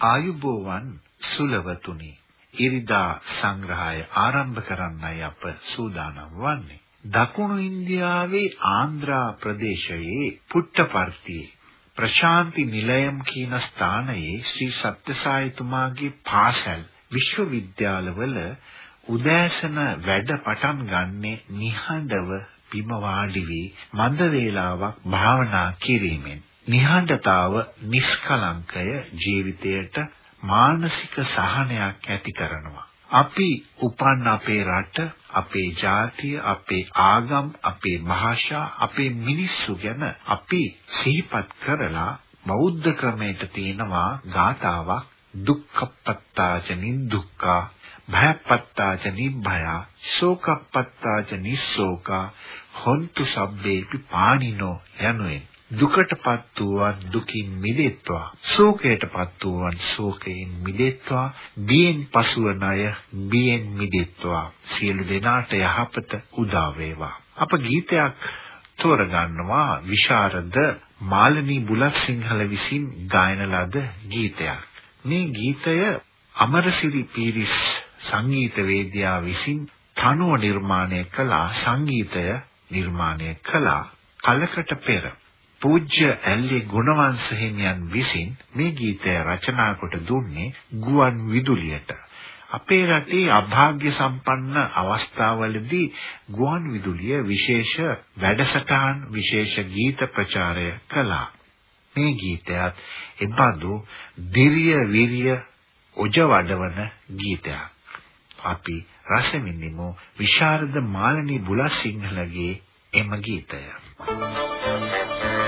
ආයුබෝවන් සුලවතුනි ඉරිදා සංග්‍රහය ආරම්භ කරන්නයි අප සූදානම් වන්නේ. දකුණු ඉන්දියාවේ ආන්ධ්‍රා ප්‍රදේශයේ පුට්ටපර්තියේ ප්‍රශාන්ති නිලයම් කියන ස්ථානයේ ශ්‍රී සත්‍යසායතුමාගේ පාසල් විශ්වවිද්‍යාලවල උදෑසන වැඩ පටන් ගන්නේ නිහඬව බිම වාඩි වී මන්ද වේලාවක් භාවනා කිරීමෙන්. නිහඬතාව නිෂ්කලංකය ජීවිතයට මානසික සහනයක් ඇති කරනවා. අපි උපන් අපේ රට, අපේ ජාතිය, අපේ ආගම්, අපේ භාෂා, අපේ මිනිස්සු ගැන අපි සිහිපත් කරලා බෞද්ධ ක්‍රමයට තියෙනවා ගාතාවක් දුක්ඛපත්තාච නිදුක්ඛා භයපත්තාච නිභයා ශෝකපත්තාච නිස්සෝකා හොන්තු සබ්බේපි පානිනෝ යනුවෙන් දුකටපත් වූවන් දුකින් මිදෙත්වා ශෝකයටපත් වූවන් ශෝකයෙන් මිදෙත්වා බියෙන් පසුවන අය බියෙන් මිදෙත්වා. සියලු දෙනාට යහපත උදා වේවා. අප ගීතයක් තෝරගන්නවා විශාරද මාලනී බුලත් සිංහල විසින් ගායන ලද ගීතයක්. මේ ගීතය අමරසිරි පීරිස් සංගීත වේදිකාව විසින් තනුව නිර්මාණය කළ සංගීතය නිර්මාණය කළ. කලකට පෙර පූජ්‍ය ඇල්ලේ ගුණවංශ හිමියන් විසින් මේ ගීතය රචනා කොට දුන්නේ ගුවන් විදුලියට. අපේ රටේ අභාග්‍ය සම්පන්න අවස්ථාවලදී ගුවන් විදුලිය විශේෂ වැඩසටහන් විශේෂ ගීත ප්‍රචාරය කළා. මේ ගීතයත් එබඳු දිරිය විරිය ඔජ වඩවන ගීතයක්. අපි රස විඳිමු විශාරද මාළනී බුලත් සිංහලගේ එම ගීතය. Thank you.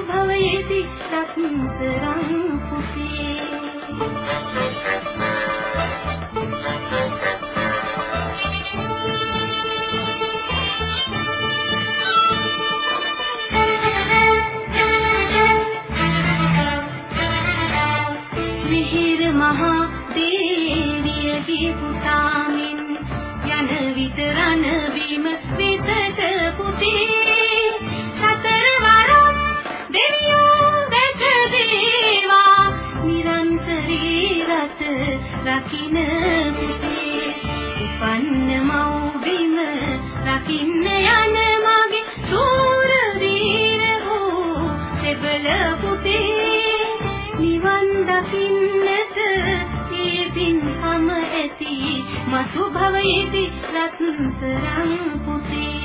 භවයේදී රත්තරන් පුතේ.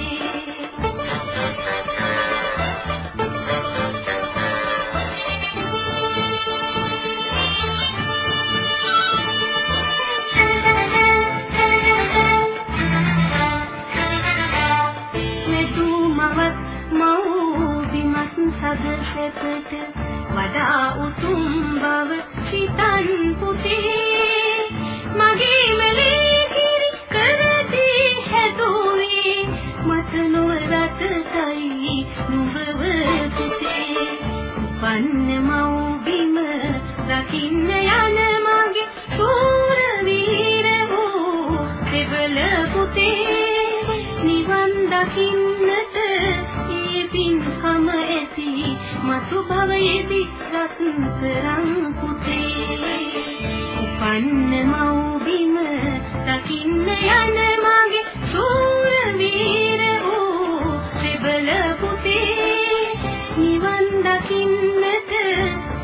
සදසෙකට වඩා උතුම් බව සිතන් පුතේ. මගේ දකින්නට ඒ පින්කම ඇති. මතු භවයේදී රත්තරන් පුතේ. උපන්න මව් බිම දකින්න යන මගේ සූර වීර වූ ත්‍රිබල පුතේ. නිවන් දකින්නට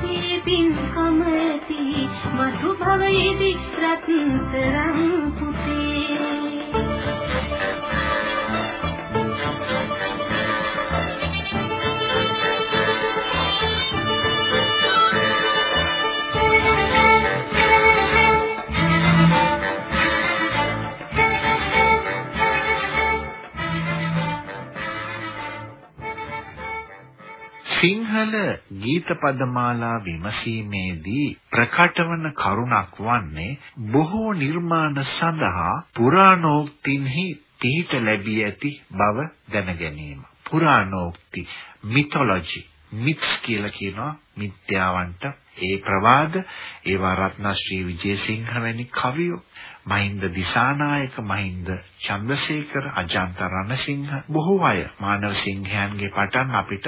මේ පින්කම ඇති. මතු භවයේදී රත්තරන් සිංහල ගීත පදමාලා විමසීමේදී ප්‍රකට වන කරුණක් වන්නේ බොහෝ නිර්මාණ සඳහා පුරාණෝක්තින්හි පිහිට ලැබී ඇති බව දැන ගැනීම. පුරාණෝක්ති මිතොලොජි මිත්ස් කියලා කියනවා මිත්‍යාවන්ට ඒ ප්‍රවාද ඒවා රත්නශ්‍රී විජේසිංහ වැනි කවියෝ මහින්ද දිසානායක මහින්ද චන්ද්‍රසේකර අජන්ත රණසිංහ බොහෝ අය මානව සිංහයන්ගේ පටන් අපිට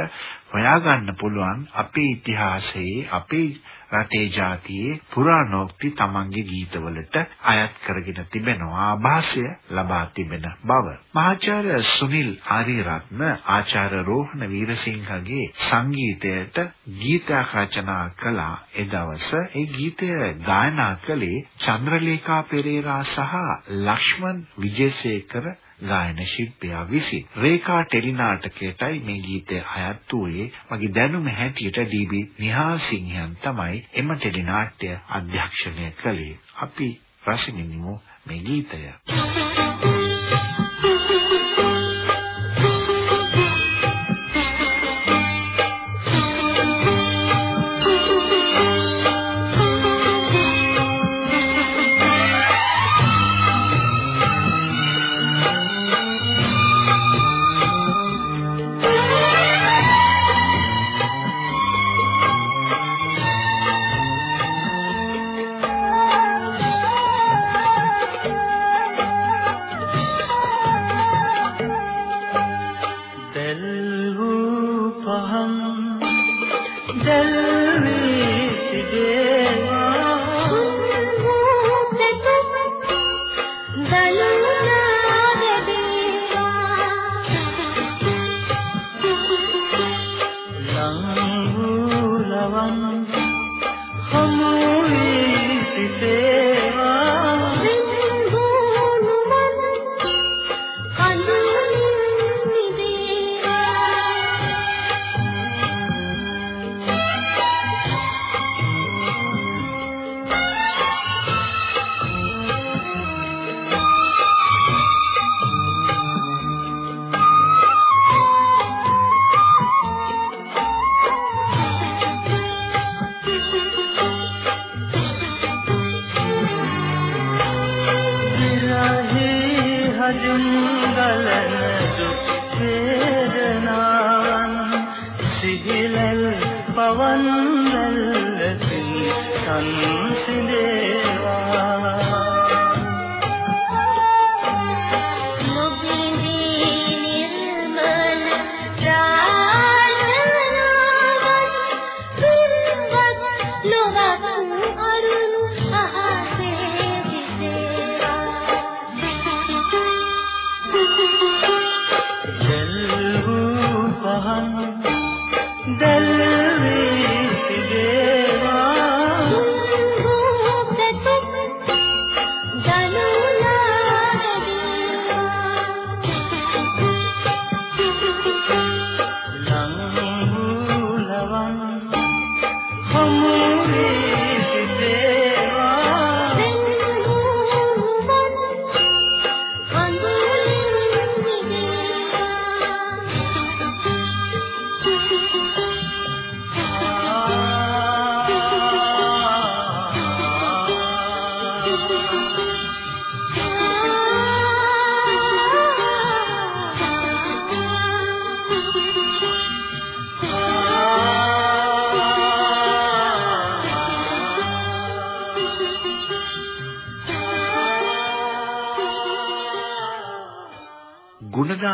හොයාගන්න පුළුවන් අපේ ඉතිහාසයේ අපේ රටේ ජාතියේ පුරාණෝක්ති තමන්ගේ ගීතවලට අයත් කරගෙන තිබෙනවා ආభాසය ලබා තිබෙන බව. මහාචාර්ය සුනිල් ආරියරත්න ආචාර්ය රෝහණ වීරසිංහගේ සංගීතයට ගීතයක් රචනා කළා. ඒ දවස ඒ ගීතය ගායනා කළේ චන්ද්‍රලේඛා පෙරේරා සහ ලක්ෂ්මන් විජේසේකර ගායන ශිල්පියා විසින්. රේඛා ටෙලිනාටකයටයි මේ ගීතය අයත් වූයේ. මගේ දැනුම හැටියට ඩී.බී. නිහාල් සිංහයන් තමයි එම ටෙලිනාට්‍ය අධ්‍යක්ෂණය කළේ. අපි රසවිඳිමු මේ ගීතය.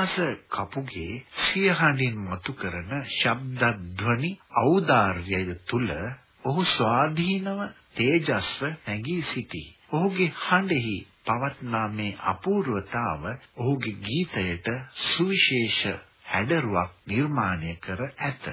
ගුණදාස කපුගේ සියහඬින් මතු කරන ශබ්ද ධ්වනි ඖදාර්යය තුල ඔහු ස්වාධීනව තේජස්ව නැගී සිටී. ඔහුගේ හඬෙහි පවත්නා මේ අපූර්වතාව ඔහුගේ ගීතයට සුවිශේෂ හැඩරුවක් නිර්මාණය කර ඇත.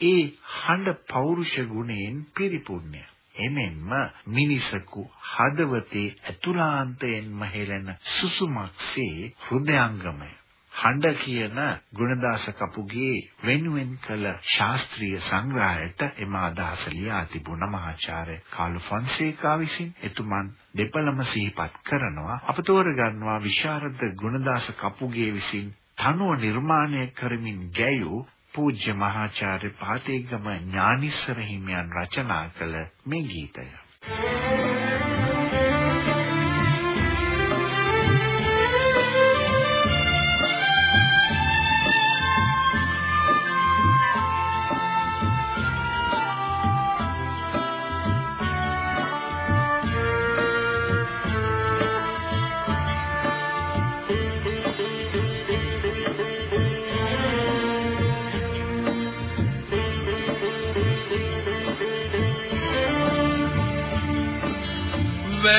ඒ හඬ පෞරුෂ ගුණයෙන් පිරිපුන්ය. එමෙන්ම මිනිසකු හදවතේ ඇතුළාන්තයෙන්ම හෙළෙන සුසුමක්සේ හෘදයාංගමය හඬ කියන ගුණදාස කපුගේ වෙනුවෙන් කළ ශාස්ත්‍රීය සංග්‍රහයට එම අදහස ලියා තිබුණ මහාචාර්ය කාලු ෆොන්සේකා විසින් එතුමන් දෙපළම සිහිපත් කරනවා අප තෝරගන්නවා විශාරද ගුණදාස කපුගේ විසින් තනුව නිර්මාණය කරමින් ගැයූ පූජ්‍ය මහාචාර්ය පාතේගම ඥානිස්සර හිමියන් රචනා කළ මේ ගීතය.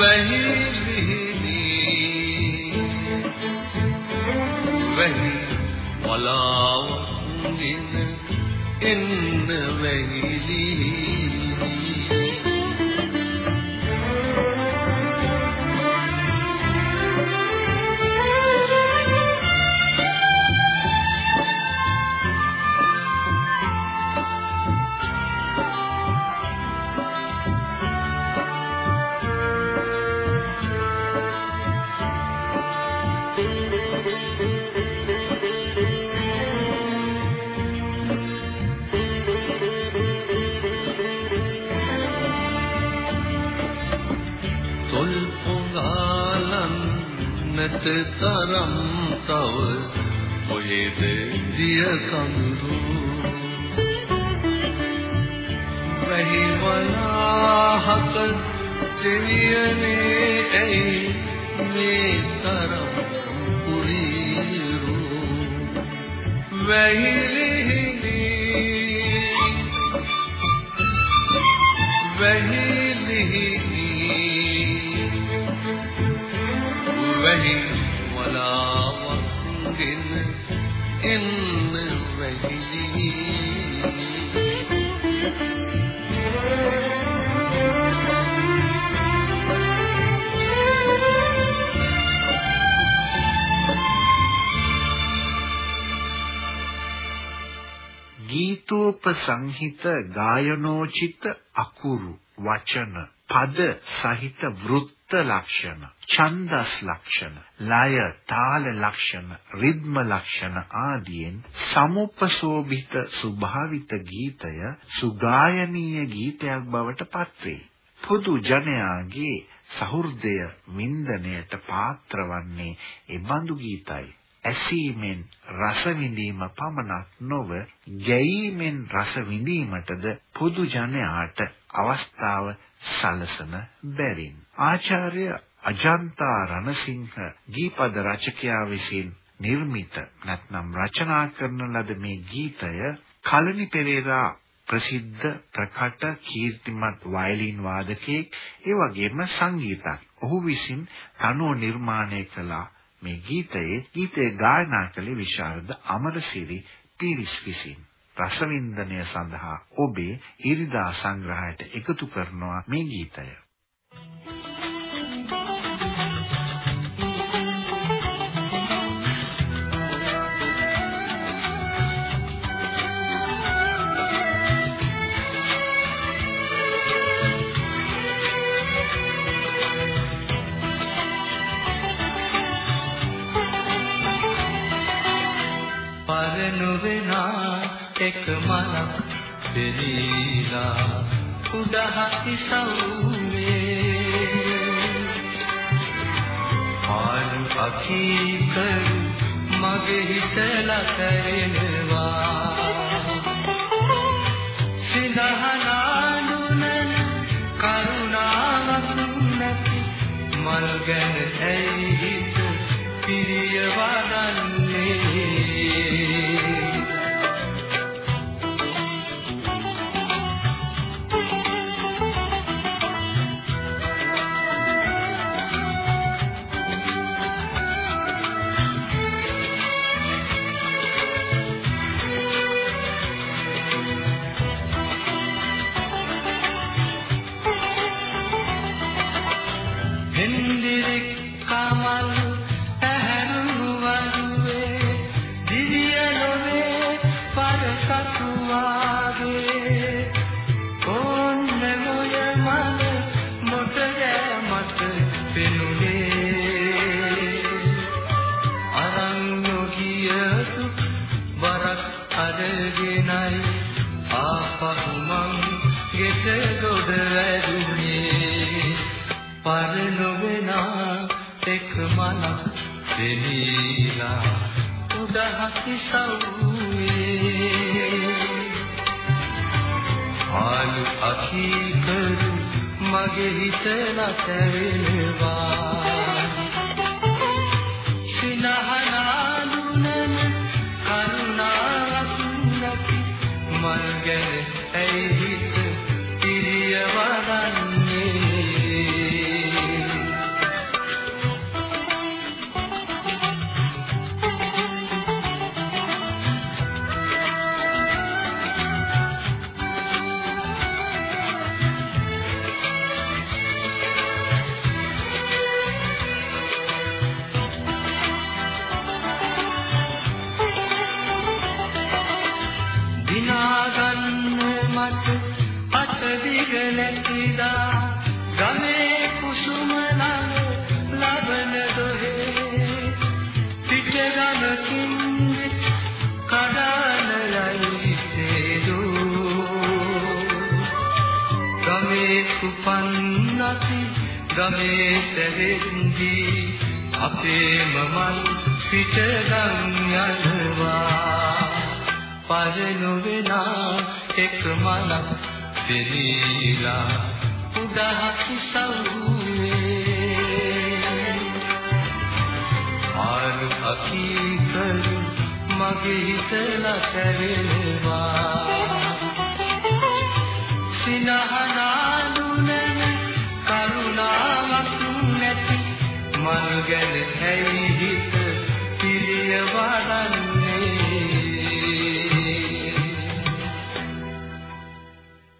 वही बिहरी वही मलाउद्दीन इन वही තරම් තව කොහෙද දිය කඳුරු වැහි වලාහක දෙවියනේ ඇයි මේ තරම් පුරිරු වැහිලිහිනි වැහිලිහිනි ගීතෝප සංහිත ගායනෝචිත අකුරු වචන පද සහිත වෘත්ත ලක්ෂණ ඡන්දස් ලක්ෂණ ලය තාල ලක්ෂණ රිද්ම ලක්ෂණ ආදීන් සමුපසෝභිත ස්වභාවිත ගීතය සුගායනීය ගීතයක් බවට පත්වේ. පොදු ජනයාගේ සහෘදය වින්දනයට පාත්‍රවන්නේ ඒ බඳු ගීතයි. ඇසීමෙන් රස විඳීම පමණක් නොව ගැයීමෙන් රස විඳීමටද පොදු ජනයාට අවස්ථාව සලසන බැවින් ආචාර්ය අජන්තා රණසිංහ ගීපද රචකයා විසින් නිර්මිත නැත්නම් රචනා කරන ලද මේ ගීතය කලනි පෙරේරා ප්‍රසිද්ධ ප්‍රකට කීර්තිමත් වයලින් වාදකයෙක් ඒ වගේම සංගීතඥ. ඔහු විසින් තනුව නිර්මාණය කළ මේ ගීතයේ ගීතය ගායනා කළේ විශාරද අමරසිරි පීරිස් විසින්. රසවින්දනය සඳහා ඔබේ ඉරිදා සංග්‍රහයට එකතු කරනවා මේ ගීතය. එක මලක් දෙලීලා උඩහති සවුමේ පාරු අකීකරු මගේ හිතලා කැරෙනවා මගේ හිත නැතෙනවා සිනහනාඳුනන කරුණාවක් නැති මල් ගැන ඇයි ගමේ කුපන්නති ගමේ තෙරෙන්දී අපේම මල් පිටගම් යනවා. පරණු වෙනා එක් මලක් දෙලීලා උඩහත් සවුවේ ආලු අකීකරු මගේ හිතලා කැරෙනවා සිනහනාඳුනන මල් ගැන ඇයි හිත පිළිය වඩන්නේ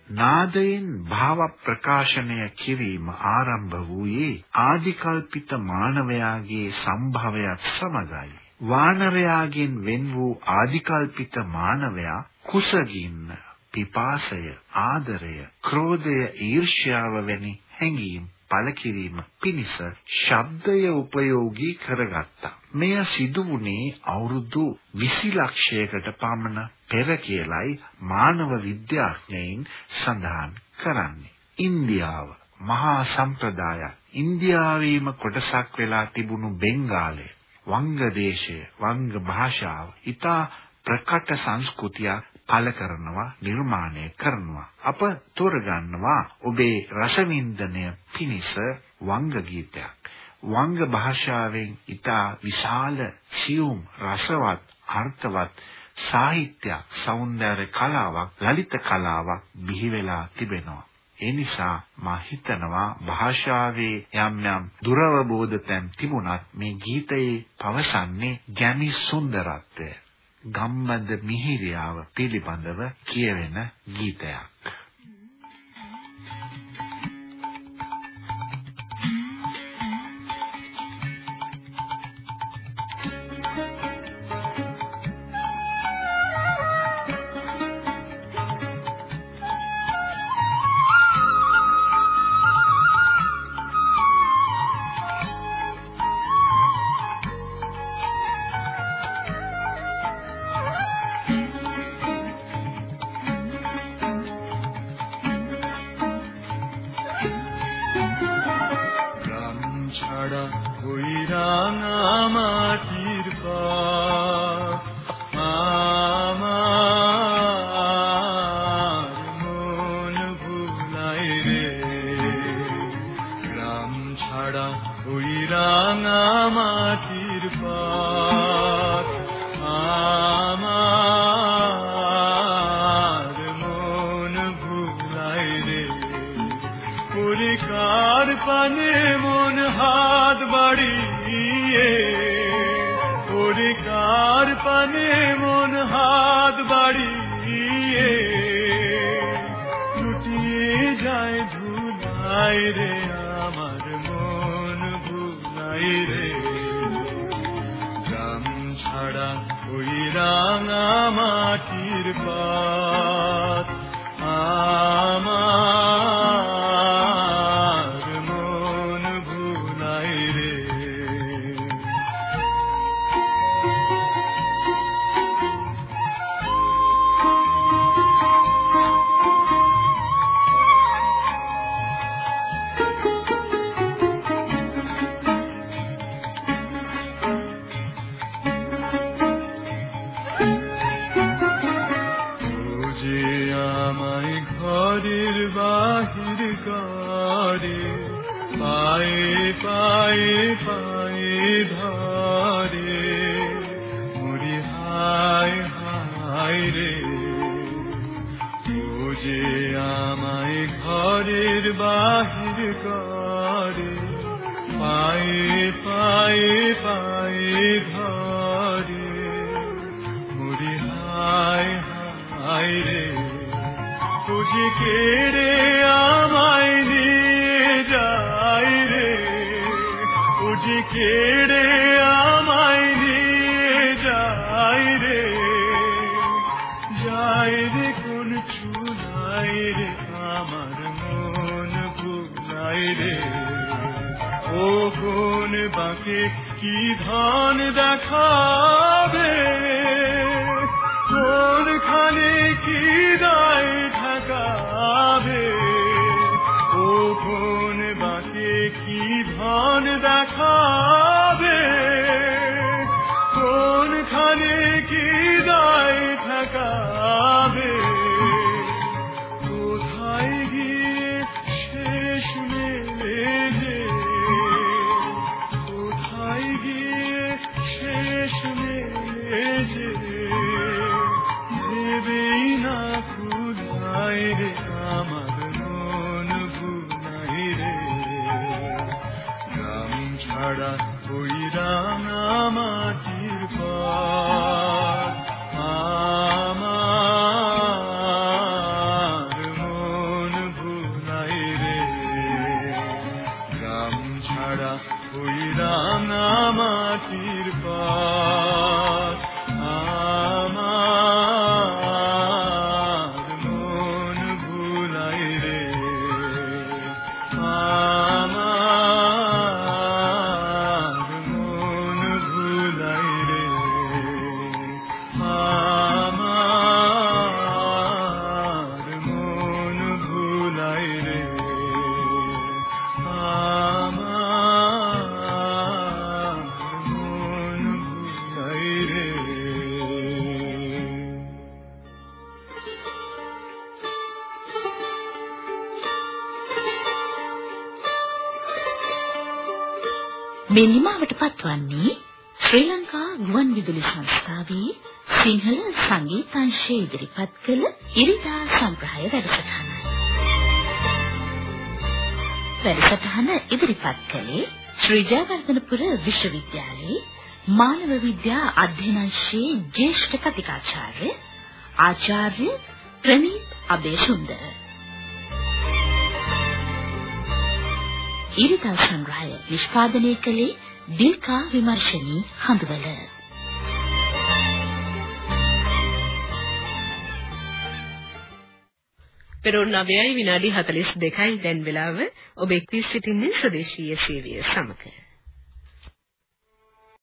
නාදයෙන් භාව ප්‍රකාශනය කිරීම ආරම්භ වූයේ ආදිකල්පිත මානවයාගේ සම්භවයත් සමගයි. වානරයාගෙන් වෙන් වූ ආදිකල්පිත මානවයා කුසගින්න පිපාසය, ආදරය, ක්‍රෝධය, ඊර්ෂ්‍යාව වැනි හැඟීම් පළ කිරීම පිණිස ශබ්දය උපයෝගී කරගත්තා. මෙය සිදු වුණේ අවුරුදු 20 ලක්ෂයකට පමණ පෙර කියලයි මානව විද්‍යාඥයින් සඳහන් කරන්නේ. ඉන්දියාව මහා සම්ප්‍රදාය ඉන්දියාවේම කොටසක් වෙලා තිබුණු බෙන්ගාලය වංගදේශය වංග භාෂාව ඊටා ප්‍රකට සංස්කෘතිය පළ කරනවා නිර්මාණය කරනවා. අප තෝරගන්නවා ඔබේ රසවින්දනය පිණිස වංග ගීතයක්. වංග භාෂාවෙන් ඊටා විශාල සියුම් රසවත් අර්ථවත් සාහිත්‍යයක් සෞන්දර්ය කලාවක් ලලිත කලාවක් බිහි වෙලා තිබෙනවා. ඒ නිසා මා හිතනවා භාෂාවේ යම් යම් දුරවබෝධ තැන් තිබුණත් මේ ගීතයේ පවසන්නේ ගැමි සුන්දරත්වය. ගම්බද මිහිරියාව පිළිබඳව කියවෙන ගීතයක්. Hare මේ නිමාවට පත්වන්නේ ශ්‍රී ලංකා ගුවන්විදුලි සංස්ථාවේ සිංහල සංගීතංශය ඉදිරිපත් කළ ඉරිදා සංග්‍රහය වැඩසටහනයි. වැඩසටහන ඉදිරිපත් කළේ ශ්‍රී ජයවර්ධනපුර විශ්වවිද්‍යාලයේ මානව විද්‍යා අධ්‍යනාංශයේ ජ්‍යෙෂ්ඨ කතිකාචාර්ය ආචාර්ය ප්‍රනීත් අබේසුන්දර. ඉරිදා සංග්‍රහය නිෂ්පාදනය කළේ දිල්කා විමර්ශනී හඳුවල. පෙරොන් 9යි විනාඩි 42යි දැන් වෙලාව ඔබ එක්වී සිටින්නේ ස්වදේශීය සේවය සමග.